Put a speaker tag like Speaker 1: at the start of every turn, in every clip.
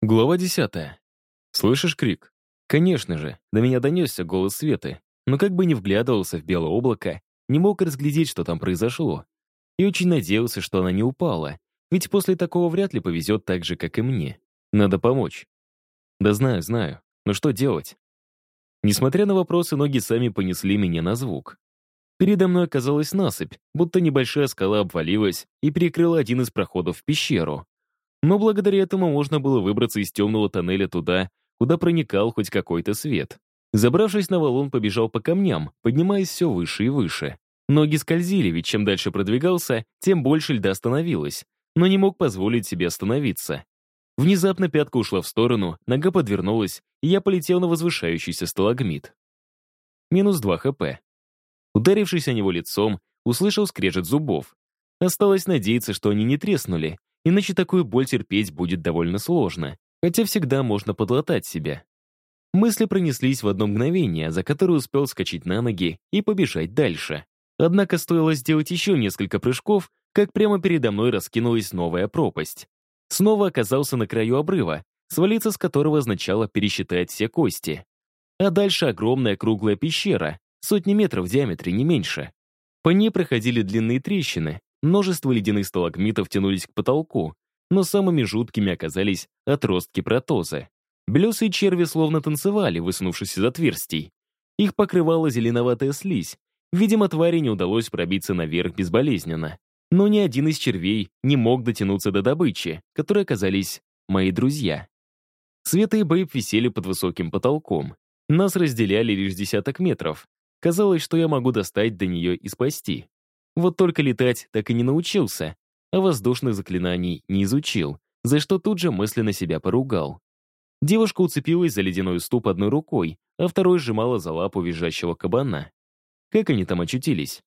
Speaker 1: Глава десятая. Слышишь крик? Конечно же, до меня донесся голос Светы, но как бы не вглядывался в белое облако, не мог разглядеть, что там произошло. И очень надеялся, что она не упала, ведь после такого вряд ли повезет так же, как и мне. Надо помочь. Да знаю, знаю, но что делать? Несмотря на вопросы, ноги сами понесли меня на звук. Передо мной оказалась насыпь, будто небольшая скала обвалилась и перекрыла один из проходов в пещеру. Но благодаря этому можно было выбраться из темного тоннеля туда, куда проникал хоть какой-то свет. Забравшись на валун, побежал по камням, поднимаясь все выше и выше. Ноги скользили, ведь чем дальше продвигался, тем больше льда становилось, но не мог позволить себе остановиться. Внезапно пятка ушла в сторону, нога подвернулась, и я полетел на возвышающийся сталагмит. Минус 2 хп. Ударившись о него лицом, услышал скрежет зубов. Осталось надеяться, что они не треснули, Иначе такую боль терпеть будет довольно сложно, хотя всегда можно подлатать себя. Мысли пронеслись в одно мгновение, за которое успел скачать на ноги и побежать дальше. Однако стоило сделать еще несколько прыжков, как прямо передо мной раскинулась новая пропасть. Снова оказался на краю обрыва, свалиться с которого означало пересчитать все кости. А дальше огромная круглая пещера, сотни метров в диаметре, не меньше. По ней проходили длинные трещины, Множество ледяных сталагмитов тянулись к потолку, но самыми жуткими оказались отростки протозы. Белесые черви словно танцевали, высунувшись из отверстий. Их покрывала зеленоватая слизь. Видимо, твари не удалось пробиться наверх безболезненно. Но ни один из червей не мог дотянуться до добычи, которые оказались мои друзья. Света и Бэйб висели под высоким потолком. Нас разделяли лишь десяток метров. Казалось, что я могу достать до нее и спасти. Вот только летать так и не научился, а воздушных заклинаний не изучил, за что тут же мысленно себя поругал. Девушка уцепилась за ледяной ступ одной рукой, а второй сжимала за лапу визжащего кабана. Как они там очутились?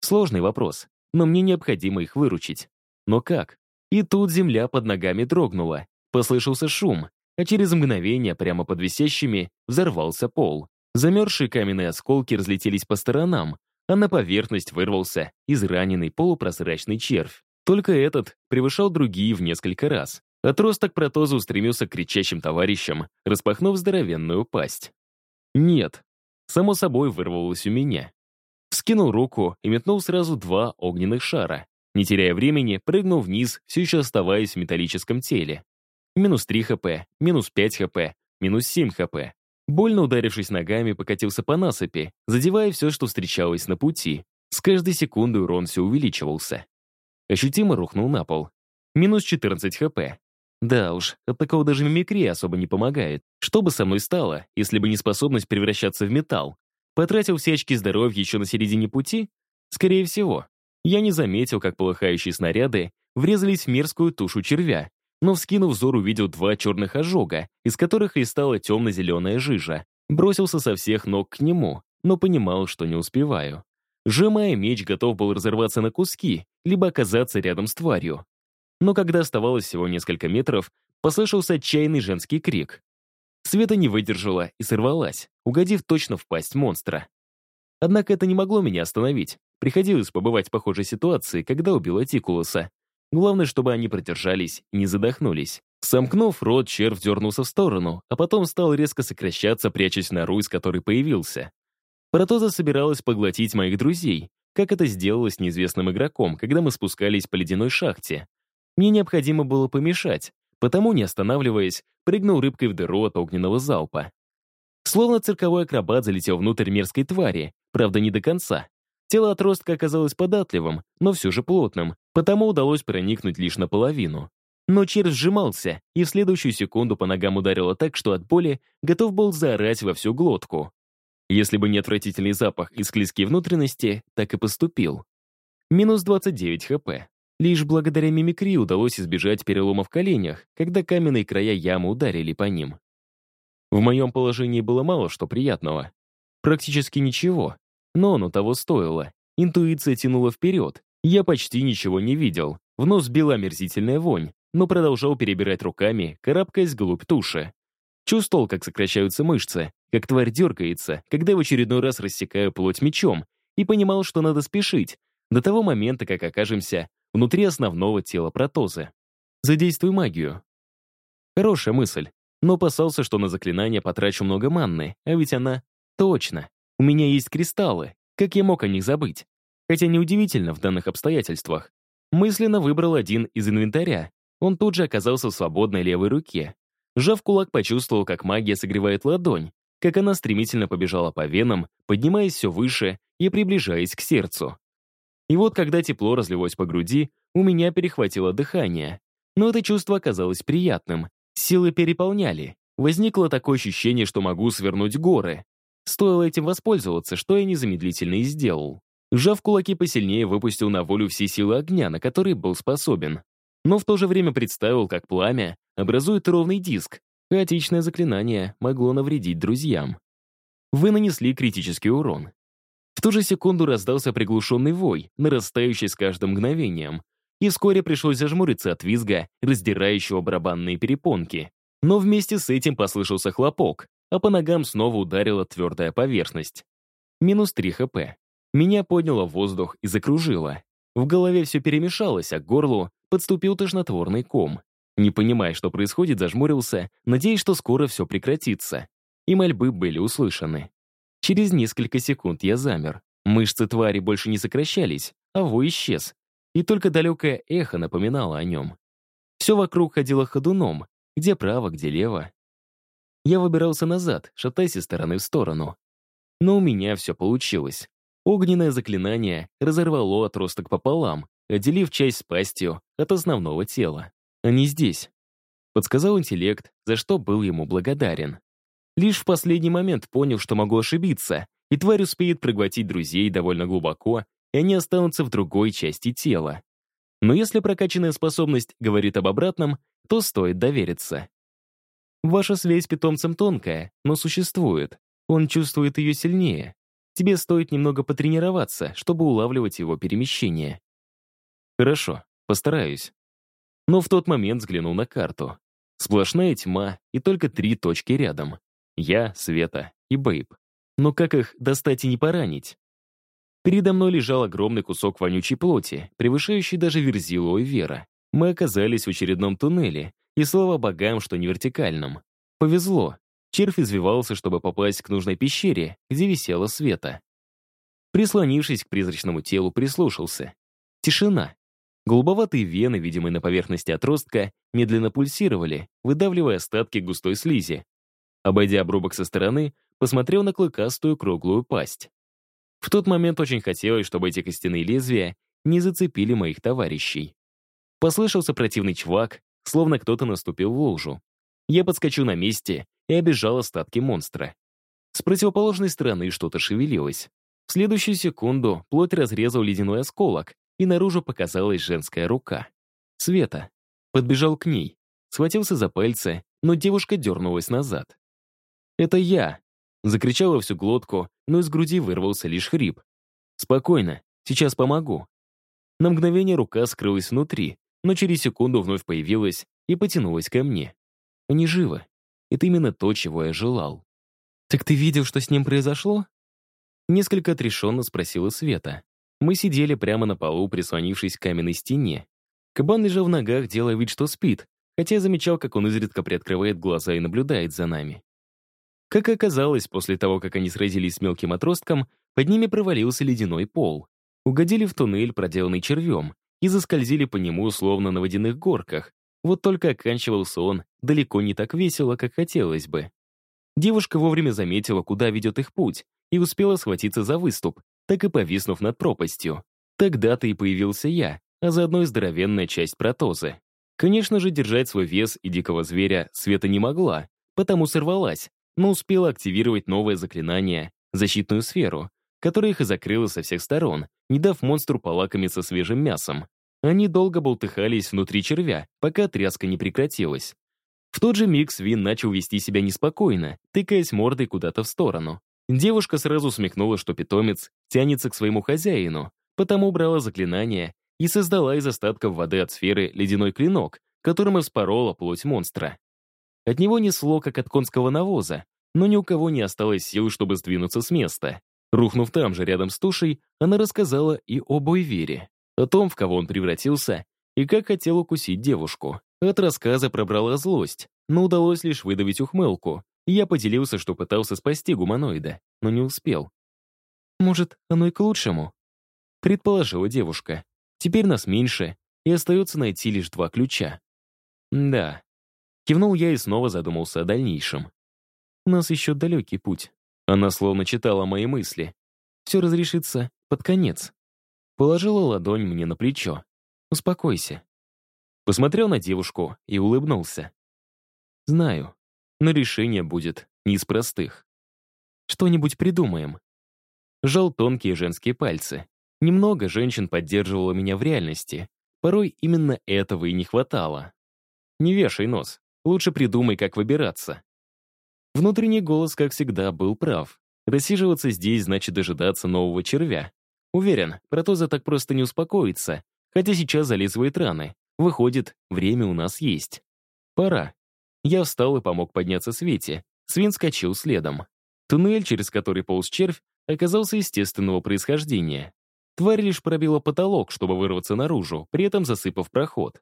Speaker 1: Сложный вопрос, но мне необходимо их выручить. Но как? И тут земля под ногами дрогнула, послышался шум, а через мгновение прямо под висящими взорвался пол. Замерзшие каменные осколки разлетелись по сторонам, а на поверхность вырвался израненный полупрозрачный червь. Только этот превышал другие в несколько раз. Отросток протоза устремился к кричащим товарищам, распахнув здоровенную пасть. «Нет», само собой вырвалось у меня. Скинул руку и метнул сразу два огненных шара. Не теряя времени, прыгнул вниз, все еще оставаясь в металлическом теле. Минус 3 хп, минус 5 хп, минус 7 хп. Больно ударившись ногами, покатился по насыпи, задевая все, что встречалось на пути. С каждой секундой урон все увеличивался. Ощутимо рухнул на пол. Минус 14 хп. Да уж, от такого даже мимикрия особо не помогает. Что бы со мной стало, если бы не способность превращаться в металл? Потратил все очки здоровья еще на середине пути? Скорее всего. Я не заметил, как полыхающие снаряды врезались в мерзкую тушу червя, но, вскинув взор, увидел два черных ожога, из которых и темно-зеленая жижа. Бросился со всех ног к нему, но понимал, что не успеваю. Сжимая меч, готов был разорваться на куски, либо оказаться рядом с тварью. Но когда оставалось всего несколько метров, послышался отчаянный женский крик. Света не выдержала и сорвалась, угодив точно в пасть монстра. Однако это не могло меня остановить. Приходилось побывать в похожей ситуации, когда убила Тикулуса. Главное, чтобы они продержались и не задохнулись. Сомкнув рот, червь дернулся в сторону, а потом стал резко сокращаться, прячась на нору, из которой появился. Протоза собиралась поглотить моих друзей, как это сделала с неизвестным игроком, когда мы спускались по ледяной шахте. Мне необходимо было помешать, потому, не останавливаясь, прыгнул рыбкой в дыру от огненного залпа. Словно цирковой акробат залетел внутрь мерзкой твари, правда, не до конца. Тело отростка оказалось податливым, но все же плотным, потому удалось проникнуть лишь наполовину. Но червь сжимался, и в следующую секунду по ногам ударило так, что от боли готов был заорать во всю глотку. Если бы не отвратительный запах и склизкие внутренности, так и поступил. Минус 29 хп. Лишь благодаря мимикрии удалось избежать перелома в коленях, когда каменные края ямы ударили по ним. В моем положении было мало что приятного. Практически ничего, но оно того стоило. Интуиция тянула вперед. Я почти ничего не видел. В нос била омерзительная вонь, но продолжал перебирать руками, карабкаясь вглубь туши. Чувствовал, как сокращаются мышцы, как тварь дергается, когда в очередной раз рассекаю плоть мечом, и понимал, что надо спешить, до того момента, как окажемся внутри основного тела протозы. Задействуй магию. Хорошая мысль, но опасался, что на заклинание потрачу много манны, а ведь она... Точно, у меня есть кристаллы, как я мог о них забыть? Хотя неудивительно в данных обстоятельствах. Мысленно выбрал один из инвентаря. Он тут же оказался в свободной левой руке. Жав кулак, почувствовал, как магия согревает ладонь, как она стремительно побежала по венам, поднимаясь все выше и приближаясь к сердцу. И вот, когда тепло разлилось по груди, у меня перехватило дыхание. Но это чувство оказалось приятным. Силы переполняли. Возникло такое ощущение, что могу свернуть горы. Стоило этим воспользоваться, что я незамедлительно и сделал. Сжав кулаки посильнее, выпустил на волю все силы огня, на которые был способен. Но в то же время представил, как пламя образует ровный диск. Хаотичное заклинание могло навредить друзьям. Вы нанесли критический урон. В ту же секунду раздался приглушенный вой, нарастающий с каждым мгновением, и вскоре пришлось зажмуриться от визга, раздирающего барабанные перепонки. Но вместе с этим послышался хлопок, а по ногам снова ударила твердая поверхность. Минус 3 хп. Меня подняло в воздух и закружило. В голове все перемешалось, а к горлу подступил тошнотворный ком. Не понимая, что происходит, зажмурился, надеясь, что скоро все прекратится. И мольбы были услышаны. Через несколько секунд я замер. Мышцы твари больше не сокращались, а вой исчез. И только далекое эхо напоминало о нем. Все вокруг ходило ходуном, где право, где лево. Я выбирался назад, шатаясь из стороны в сторону. Но у меня все получилось. Огненное заклинание разорвало отросток пополам, отделив часть с пастью от основного тела. Они здесь. Подсказал интеллект, за что был ему благодарен. Лишь в последний момент понял, что могу ошибиться, и тварь успеет проглотить друзей довольно глубоко, и они останутся в другой части тела. Но если прокачанная способность говорит об обратном, то стоит довериться. Ваша связь с питомцем тонкая, но существует. Он чувствует ее сильнее. Тебе стоит немного потренироваться, чтобы улавливать его перемещение. Хорошо, постараюсь. Но в тот момент взглянул на карту. Сплошная тьма и только три точки рядом. Я, Света и Бэйб. Но как их достать и не поранить? Передо мной лежал огромный кусок вонючей плоти, превышающий даже Верзилу и Вера. Мы оказались в очередном туннеле, и слава богам, что не вертикальном. Повезло. Червь извивался, чтобы попасть к нужной пещере, где висела света. Прислонившись к призрачному телу, прислушался. Тишина. Голубоватые вены, видимые на поверхности отростка, медленно пульсировали, выдавливая остатки густой слизи. Обойдя обрубок со стороны, посмотрел на клыкастую круглую пасть. В тот момент очень хотелось, чтобы эти костяные лезвия не зацепили моих товарищей. Послышался противный чвак, словно кто-то наступил в лужу. Я подскочу на месте и обижал остатки монстра. С противоположной стороны что-то шевелилось. В следующую секунду плоть разрезал ледяной осколок, и наружу показалась женская рука. Света. Подбежал к ней, схватился за пальцы, но девушка дернулась назад. «Это я!» Закричала всю глотку, но из груди вырвался лишь хрип. «Спокойно, сейчас помогу». На мгновение рука скрылась внутри, но через секунду вновь появилась и потянулась ко мне. Они живы. Это именно то, чего я желал. «Так ты видел, что с ним произошло?» Несколько отрешенно спросила Света. Мы сидели прямо на полу, прислонившись к каменной стене. Кабан лежал в ногах, делая вид, что спит, хотя я замечал, как он изредка приоткрывает глаза и наблюдает за нами. Как оказалось, после того, как они сразились с мелким отростком, под ними провалился ледяной пол. Угодили в туннель, проделанный червем, и заскользили по нему, словно на водяных горках. Вот только оканчивался он далеко не так весело, как хотелось бы. Девушка вовремя заметила, куда ведет их путь, и успела схватиться за выступ, так и повиснув над пропастью. Тогда-то и появился я, а заодно и здоровенная часть протозы. Конечно же, держать свой вес и дикого зверя Света не могла, потому сорвалась, но успела активировать новое заклинание — защитную сферу, которая их и закрыла со всех сторон, не дав монстру полакомиться свежим мясом. Они долго болтыхались внутри червя, пока тряска не прекратилась. В тот же миг свин начал вести себя неспокойно, тыкаясь мордой куда-то в сторону. Девушка сразу смехнула, что питомец тянется к своему хозяину, потому убрала заклинание и создала из остатков воды от сферы ледяной клинок, которым и вспорола плоть монстра. От него несло, как от конского навоза, но ни у кого не осталось сил, чтобы сдвинуться с места. Рухнув там же, рядом с тушей, она рассказала и об Ойвере, о том, в кого он превратился, и как хотел укусить девушку. От рассказа пробрала злость, но удалось лишь выдавить ухмылку, я поделился, что пытался спасти гуманоида, но не успел.
Speaker 2: «Может, оно и к лучшему?»
Speaker 1: Предположила девушка. «Теперь нас меньше, и остается найти лишь два ключа». «Да». Кивнул я и снова задумался о дальнейшем. «У нас еще далекий путь». Она словно читала мои мысли. «Все разрешится под конец». Положила ладонь мне на плечо. «Успокойся». Посмотрел на девушку и улыбнулся. «Знаю, но решение будет не из простых. Что-нибудь придумаем». Жал тонкие женские пальцы. Немного женщин поддерживало меня в реальности. Порой именно этого и не хватало. Не вешай нос. Лучше придумай, как выбираться. Внутренний голос, как всегда, был прав. Рассиживаться здесь значит дожидаться нового червя. Уверен, Протоза так просто не успокоится, хотя сейчас зализывает раны. Выходит, время у нас есть. Пора. Я встал и помог подняться Свете. Свин скачал следом. Туннель, через который полз червь, оказался естественного происхождения. Тварь лишь пробила потолок, чтобы вырваться наружу, при этом засыпав проход.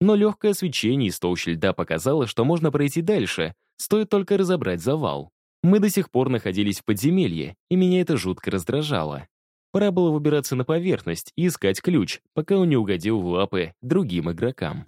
Speaker 1: Но легкое свечение из толщи льда показало, что можно пройти дальше, стоит только разобрать завал. Мы до сих пор находились в подземелье, и меня это жутко раздражало. Пора было выбираться на поверхность и искать ключ, пока он не угодил в лапы другим игрокам.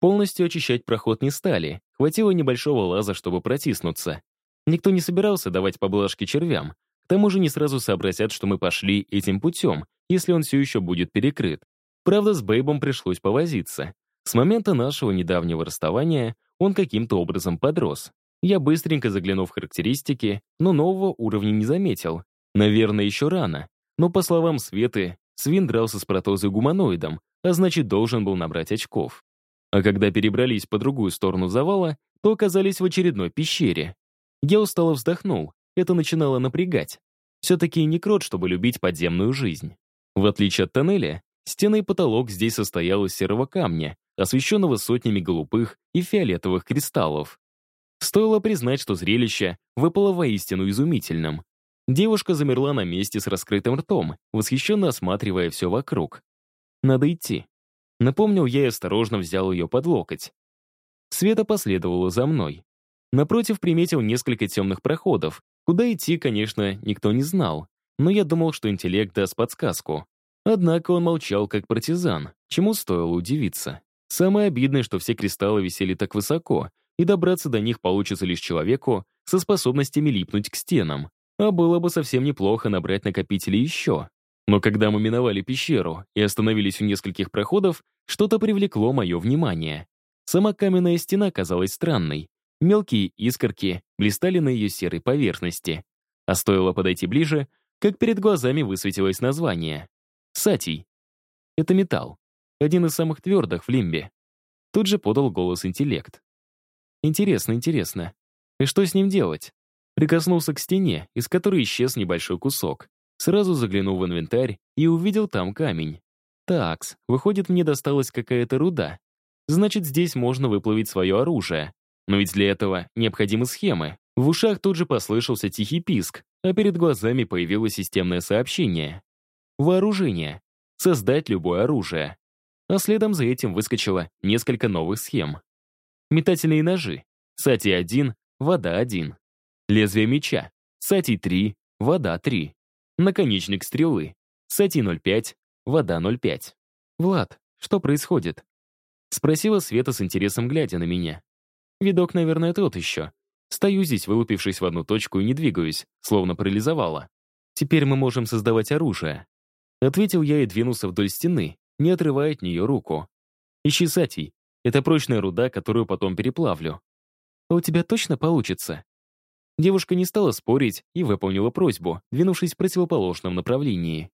Speaker 1: Полностью очищать проход не стали, хватило небольшого лаза, чтобы протиснуться. Никто не собирался давать поблажки червям, к тому же не сразу сообразят, что мы пошли этим путем, если он все еще будет перекрыт. Правда, с Бейбом пришлось повозиться. С момента нашего недавнего расставания он каким-то образом подрос. Я быстренько заглянул в характеристики, но нового уровня не заметил. Наверное, еще рано. Но, по словам Светы, Свин дрался с протозой гуманоидом, а значит, должен был набрать очков. А когда перебрались по другую сторону завала, то оказались в очередной пещере. Я устало вздохнул, это начинало напрягать. Все-таки не крот, чтобы любить подземную жизнь. В отличие от тоннеля, стены и потолок здесь состоял из серого камня, освещенного сотнями голубых и фиолетовых кристаллов. Стоило признать, что зрелище выпало воистину изумительным. Девушка замерла на месте с раскрытым ртом, восхищенно осматривая все вокруг. «Надо идти». Напомнил я и осторожно взял ее под локоть. Света последовала за мной. Напротив приметил несколько темных проходов. Куда идти, конечно, никто не знал, но я думал, что интеллект даст подсказку. Однако он молчал как партизан, чему стоило удивиться. Самое обидное, что все кристаллы висели так высоко, и добраться до них получится лишь человеку со способностями липнуть к стенам. А было бы совсем неплохо набрать накопители еще. Но когда мы миновали пещеру и остановились у нескольких проходов, что-то привлекло мое внимание. Сама каменная стена казалась странной. Мелкие искорки блистали на ее серой поверхности. А стоило подойти ближе, как перед глазами высветилось название. Сатий. Это металл один из самых твердых в Лимбе. Тут же подал голос интеллект. Интересно, интересно. И что с ним делать? Прикоснулся к стене, из которой исчез небольшой кусок. Сразу заглянул в инвентарь и увидел там камень. Такс, выходит, мне досталась какая-то руда. Значит, здесь можно выплавить свое оружие. Но ведь для этого необходимы схемы. В ушах тут же послышался тихий писк, а перед глазами появилось системное сообщение. Вооружение. Создать любое оружие а следом за этим выскочило несколько новых схем. Метательные ножи. Сати-1, вода-1. Лезвие меча. Сати-3, вода-3. Наконечник стрелы. Сати-05, вода-05. «Влад, что происходит?» Спросила Света с интересом, глядя на меня. Видок, наверное, тот еще. Стою здесь, вылупившись в одну точку и не двигаюсь, словно парализовала. Теперь мы можем создавать оружие. Ответил я и двинулся вдоль стены, не отрывая от нее руку. «Ищи сатий. Это прочная руда, которую потом переплавлю». «А у тебя точно получится?» Девушка не стала спорить и выполнила просьбу, двинувшись в противоположном направлении.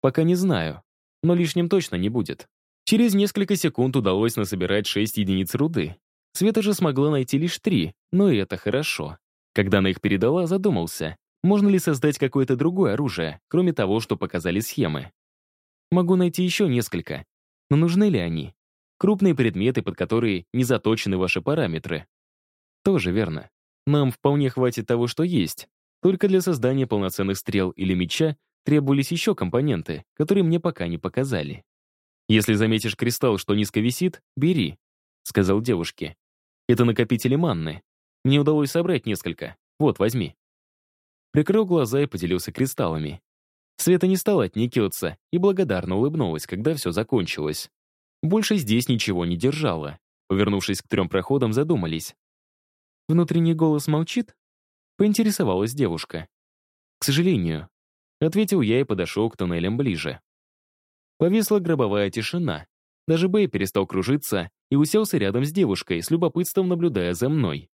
Speaker 1: «Пока не знаю, но лишним точно не будет». Через несколько секунд удалось насобирать 6 единиц руды. Света же смогла найти лишь три, но и это хорошо. Когда она их передала, задумался, можно ли создать какое-то другое оружие, кроме того, что показали схемы. Могу найти еще несколько. Но нужны ли они? Крупные предметы, под которые не заточены ваши параметры. Тоже верно. Нам вполне хватит того, что есть. Только для создания полноценных стрел или меча требовались еще компоненты, которые мне пока не показали. «Если заметишь кристалл, что низко висит, бери», — сказал девушке. Это накопители манны. Мне удалось собрать несколько. Вот, возьми. Прикрыл глаза и поделился кристаллами. Света не стала отникиваться и благодарно улыбнулась, когда все закончилось. Больше здесь ничего не держала. Повернувшись к трем проходам, задумались.
Speaker 2: Внутренний голос молчит? Поинтересовалась девушка.
Speaker 1: К сожалению. Ответил я и подошел к туннелям ближе. Повисла гробовая тишина. Даже Бэй перестал кружиться и уселся рядом с девушкой, с любопытством наблюдая за мной.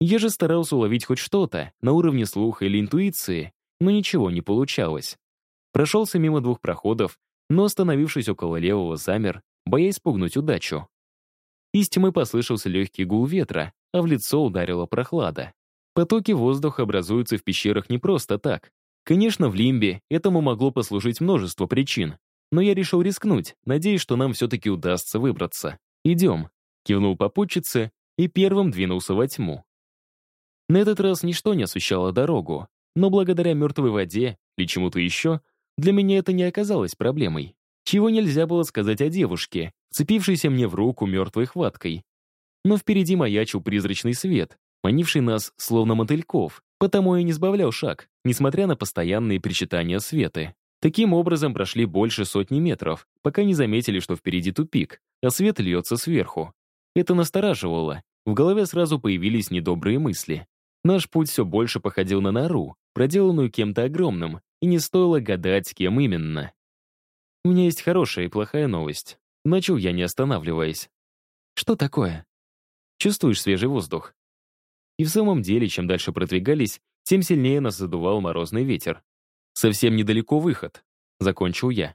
Speaker 1: Я же старался уловить хоть что-то на уровне слуха или интуиции, но ничего не получалось. Прошелся мимо двух проходов, но, остановившись около левого, замер, боясь спугнуть удачу. Из тьмы послышался легкий гул ветра, а в лицо ударила прохлада. Потоки воздуха образуются в пещерах не просто так. Конечно, в Лимбе этому могло послужить множество причин, но я решил рискнуть, надеясь, что нам все-таки удастся выбраться. «Идем», — кивнул попутчице и первым двинулся во тьму. На этот раз ничто не освещало дорогу, но благодаря мертвой воде или чему-то еще, для меня это не оказалось проблемой. Чего нельзя было сказать о девушке, цепившейся мне в руку мертвой хваткой. Но впереди маячил призрачный свет, манивший нас словно мотыльков, потому я не сбавлял шаг, несмотря на постоянные причитания Светы. Таким образом прошли больше сотни метров, пока не заметили, что впереди тупик, а свет льется сверху. Это настораживало. В голове сразу появились недобрые мысли. Наш путь все больше походил на нору, проделанную кем-то огромным, и не стоило гадать, кем именно. У меня есть хорошая и плохая новость. Начал я, не останавливаясь.
Speaker 2: Что такое?
Speaker 1: Чувствуешь свежий воздух? И в самом деле, чем дальше продвигались, тем сильнее нас задувал морозный ветер. Совсем недалеко выход, закончил я.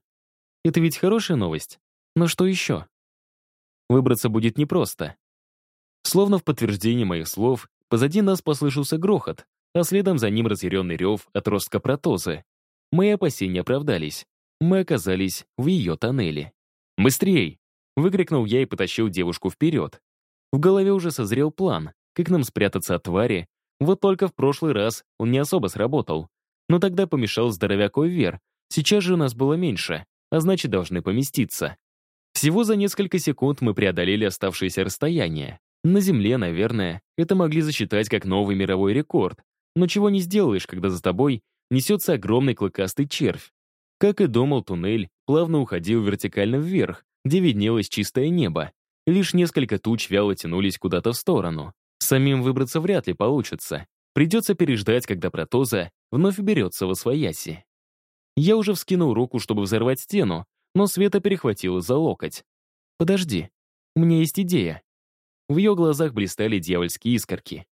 Speaker 1: Это ведь хорошая новость. Но что еще? Выбраться будет непросто. Словно в подтверждение моих слов, Позади нас послышался грохот, а следом за ним разъяренный рев отростка протозы. Мои опасения оправдались. Мы оказались в ее тоннеле. «Быстрей!» — выкрикнул я и потащил девушку вперед. В голове уже созрел план, как нам спрятаться от твари, вот только в прошлый раз он не особо сработал. Но тогда помешал здоровяк Вер. Сейчас же у нас было меньше, а значит, должны поместиться. Всего за несколько секунд мы преодолели оставшееся расстояние. На Земле, наверное, это могли засчитать как новый мировой рекорд. Но чего не сделаешь, когда за тобой несется огромный клыкастый червь. Как и думал, туннель плавно уходил вертикально вверх, где виднелось чистое небо. Лишь несколько туч вяло тянулись куда-то в сторону. Самим выбраться вряд ли получится. Придется переждать, когда протоза вновь уберется во свояси. Я уже вскинул руку, чтобы взорвать стену, но Света перехватила за локоть. «Подожди, у меня есть идея». В ее глазах блистали дьявольские искорки.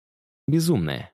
Speaker 1: Безумная.